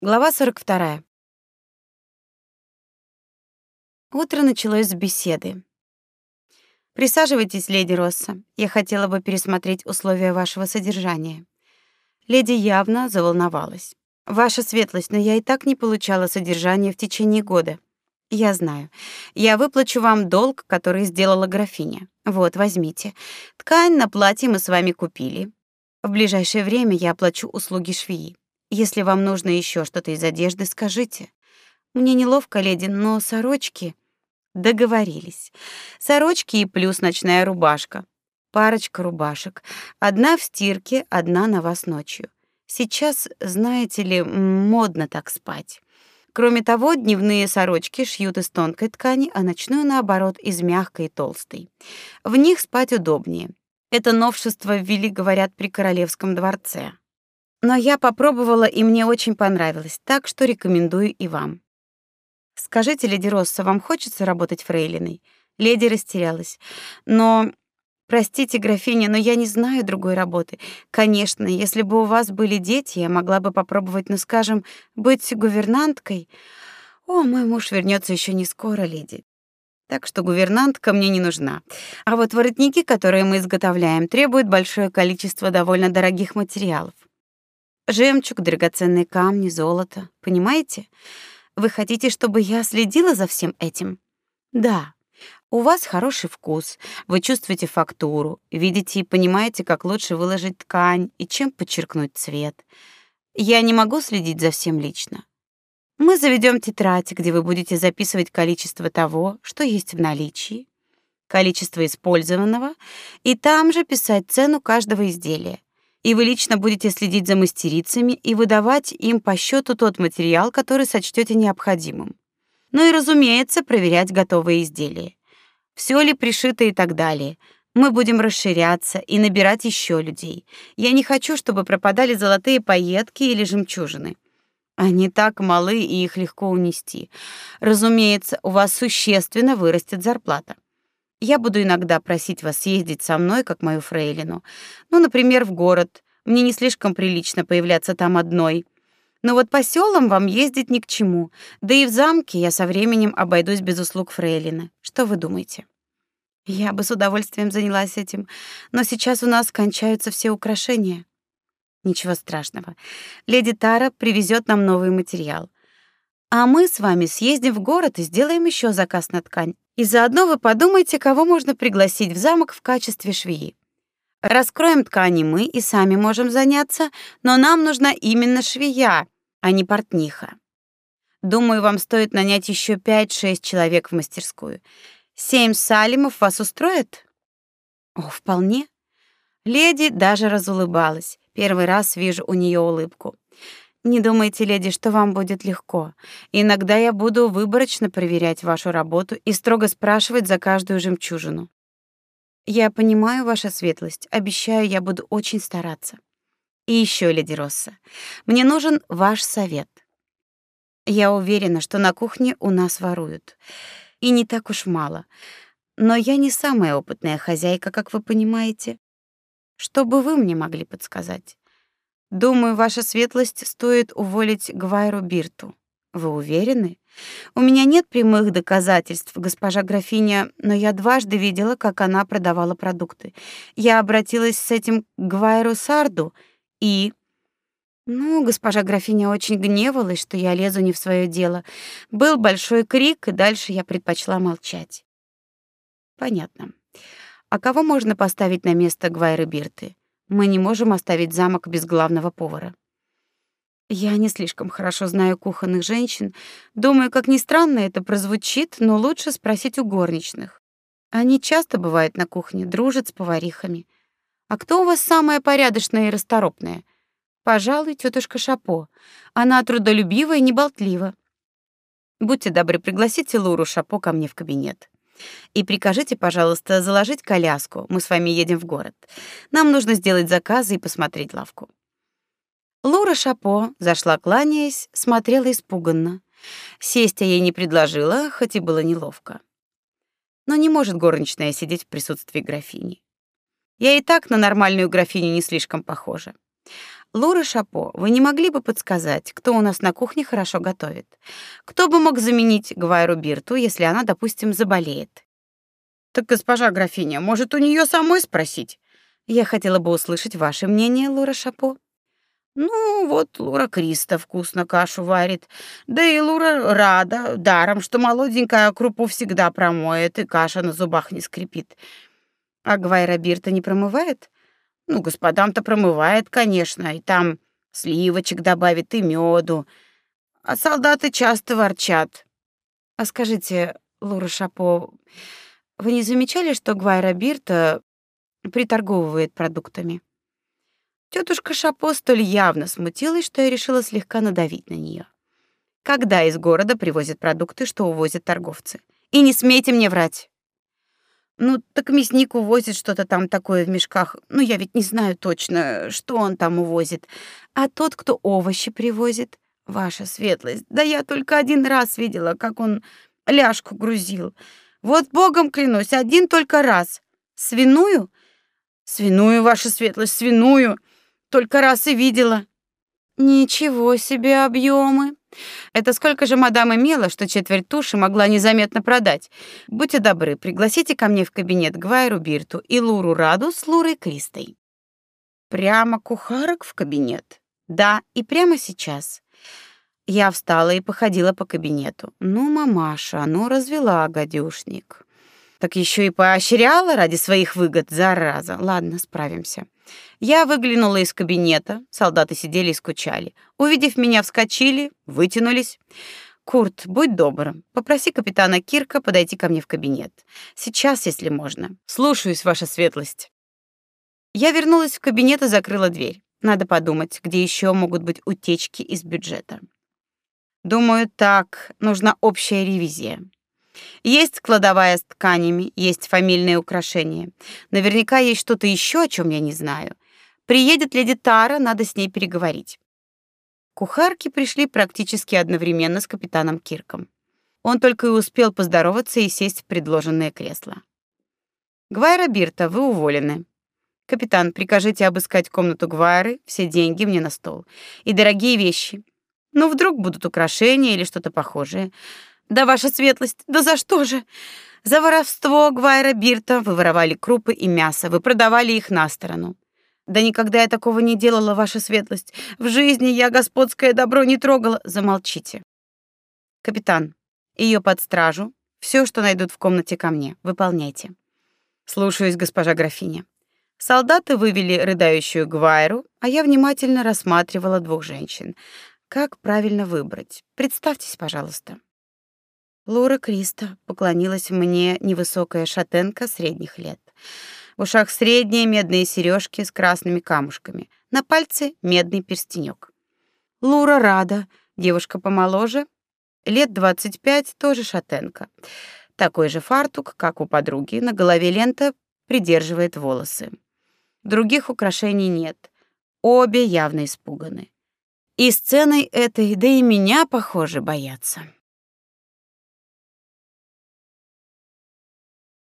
Глава 42. Утро началось с беседы. Присаживайтесь, леди Росса. Я хотела бы пересмотреть условия вашего содержания. Леди явно заволновалась. Ваша светлость, но я и так не получала содержание в течение года. Я знаю. Я выплачу вам долг, который сделала графиня. Вот, возьмите. Ткань на платье мы с вами купили. В ближайшее время я оплачу услуги швеи. Если вам нужно еще что-то из одежды, скажите. Мне неловко, леди, но сорочки договорились. Сорочки и плюс ночная рубашка. Парочка рубашек. Одна в стирке, одна на вас ночью. Сейчас, знаете ли, модно так спать. Кроме того, дневные сорочки шьют из тонкой ткани, а ночную наоборот из мягкой и толстой. В них спать удобнее. Это новшество ввели, говорят, при королевском дворце. Но я попробовала, и мне очень понравилось, так что рекомендую и вам. Скажите, леди Росса, вам хочется работать фрейлиной? Леди растерялась. Но Простите, графиня, но я не знаю другой работы. Конечно, если бы у вас были дети, я могла бы попробовать, ну, скажем, быть гувернанткой. О, мой муж вернется еще не скоро, леди. Так что гувернантка мне не нужна. А вот воротники, которые мы изготовляем, требуют большое количество довольно дорогих материалов. Жемчуг, драгоценные камни, золото. Понимаете? Вы хотите, чтобы я следила за всем этим? Да. У вас хороший вкус. Вы чувствуете фактуру, видите и понимаете, как лучше выложить ткань и чем подчеркнуть цвет. Я не могу следить за всем лично. Мы заведем тетрадь, где вы будете записывать количество того, что есть в наличии, количество использованного, и там же писать цену каждого изделия и вы лично будете следить за мастерицами и выдавать им по счету тот материал, который сочтете необходимым. Ну и, разумеется, проверять готовые изделия. Все ли пришито и так далее. Мы будем расширяться и набирать еще людей. Я не хочу, чтобы пропадали золотые пайетки или жемчужины. Они так малы, и их легко унести. Разумеется, у вас существенно вырастет зарплата. Я буду иногда просить вас съездить со мной, как мою фрейлину. Ну, например, в город. Мне не слишком прилично появляться там одной. Но вот по селам вам ездить ни к чему. Да и в замке я со временем обойдусь без услуг фрейлины. Что вы думаете? Я бы с удовольствием занялась этим, но сейчас у нас кончаются все украшения. Ничего страшного. Леди Тара привезет нам новый материал. А мы с вами съездим в город и сделаем еще заказ на ткань. И заодно вы подумайте, кого можно пригласить в замок в качестве швеи. Раскроем ткани мы и сами можем заняться, но нам нужна именно швея, а не портниха. Думаю, вам стоит нанять еще 5-6 человек в мастерскую. Семь салимов вас устроит? О, вполне. Леди даже разулыбалась. Первый раз вижу у нее улыбку. Не думайте, леди, что вам будет легко. Иногда я буду выборочно проверять вашу работу и строго спрашивать за каждую жемчужину. Я понимаю, ваша светлость. Обещаю, я буду очень стараться. И еще, леди Росса, мне нужен ваш совет. Я уверена, что на кухне у нас воруют. И не так уж мало. Но я не самая опытная хозяйка, как вы понимаете. Что бы вы мне могли подсказать? Думаю, ваша светлость стоит уволить Гвайру Бирту. Вы уверены? У меня нет прямых доказательств, госпожа графиня, но я дважды видела, как она продавала продукты. Я обратилась с этим к Гвайру Сарду и ну, госпожа графиня очень гневалась, что я лезу не в свое дело. Был большой крик, и дальше я предпочла молчать. Понятно. А кого можно поставить на место Гвайры Бирты? Мы не можем оставить замок без главного повара. Я не слишком хорошо знаю кухонных женщин. Думаю, как ни странно это прозвучит, но лучше спросить у горничных. Они часто бывают на кухне, дружат с поварихами. А кто у вас самая порядочная и расторопная? Пожалуй, тетушка Шапо. Она трудолюбива и неболтлива. Будьте добры, пригласите Луру Шапо ко мне в кабинет. И прикажите, пожалуйста, заложить коляску. Мы с вами едем в город. Нам нужно сделать заказы и посмотреть лавку. Лура Шапо зашла, кланяясь, смотрела испуганно. Сесть я ей не предложила, хоть и было неловко. Но не может горничная сидеть в присутствии графини. Я и так на нормальную графиню не слишком похожа. Лора Шапо, вы не могли бы подсказать, кто у нас на кухне хорошо готовит? Кто бы мог заменить Гвайру Бирту, если она, допустим, заболеет? Так, госпожа графиня, может, у нее самой спросить? Я хотела бы услышать ваше мнение, Лора Шапо. Ну, вот Лура Криста вкусно кашу варит. Да и Лура рада, даром, что молоденькая крупу всегда промоет, и каша на зубах не скрипит. А Гвайра Бирта не промывает? Ну, господам-то промывает, конечно, и там сливочек добавит и меду. А солдаты часто ворчат. А скажите, Лура Шапо, вы не замечали, что Гвайра Бирта приторговывает продуктами? Тетушка Шапо столь явно смутилась, что я решила слегка надавить на нее. Когда из города привозят продукты, что увозят торговцы? И не смейте мне врать. Ну, так мясник увозит что-то там такое в мешках. Ну, я ведь не знаю точно, что он там увозит. А тот, кто овощи привозит, ваша светлость, да я только один раз видела, как он ляжку грузил. Вот богом клянусь, один только раз. Свиную? Свиную, ваша светлость, свиную. Только раз и видела. Ничего себе объемы. Это сколько же мадам имела, что четверть туши могла незаметно продать? Будьте добры, пригласите ко мне в кабинет Гвайру Бирту и Луру Раду с Лурой Кристой. Прямо кухарок в кабинет? Да, и прямо сейчас. Я встала и походила по кабинету. Ну, мамаша, ну развела гадюшник. Так еще и поощряла ради своих выгод, зараза. Ладно, справимся. Я выглянула из кабинета, солдаты сидели и скучали. Увидев меня, вскочили, вытянулись. Курт, будь добр, попроси капитана Кирка подойти ко мне в кабинет. Сейчас, если можно. Слушаюсь, ваша светлость. Я вернулась в кабинет и закрыла дверь. Надо подумать, где еще могут быть утечки из бюджета. Думаю, так, нужна общая ревизия. Есть кладовая с тканями, есть фамильные украшения. Наверняка есть что-то еще, о чем я не знаю. Приедет леди Тара, надо с ней переговорить. Кухарки пришли практически одновременно с капитаном Кирком. Он только и успел поздороваться и сесть в предложенное кресло. Гвайра Бирта, вы уволены. Капитан, прикажите обыскать комнату Гвайры, все деньги мне на стол и дорогие вещи. Ну вдруг будут украшения или что-то похожее. Да ваша светлость, да за что же? За воровство Гвайра Бирта вы воровали крупы и мясо, вы продавали их на сторону. Да никогда я такого не делала, ваша светлость. В жизни я господское добро не трогала. Замолчите. Капитан, ее под стражу. Все, что найдут в комнате ко мне, выполняйте. Слушаюсь, госпожа графиня. Солдаты вывели рыдающую Гвайру, а я внимательно рассматривала двух женщин. Как правильно выбрать? Представьтесь, пожалуйста. Лора Криста поклонилась мне невысокая шатенка средних лет. В ушах средние медные сережки с красными камушками, на пальце медный перстенек. Лура Рада, девушка помоложе, лет 25, тоже шатенка. Такой же фартук, как у подруги, на голове лента придерживает волосы. Других украшений нет. Обе явно испуганы. И сценой этой, да и меня, похоже, боятся.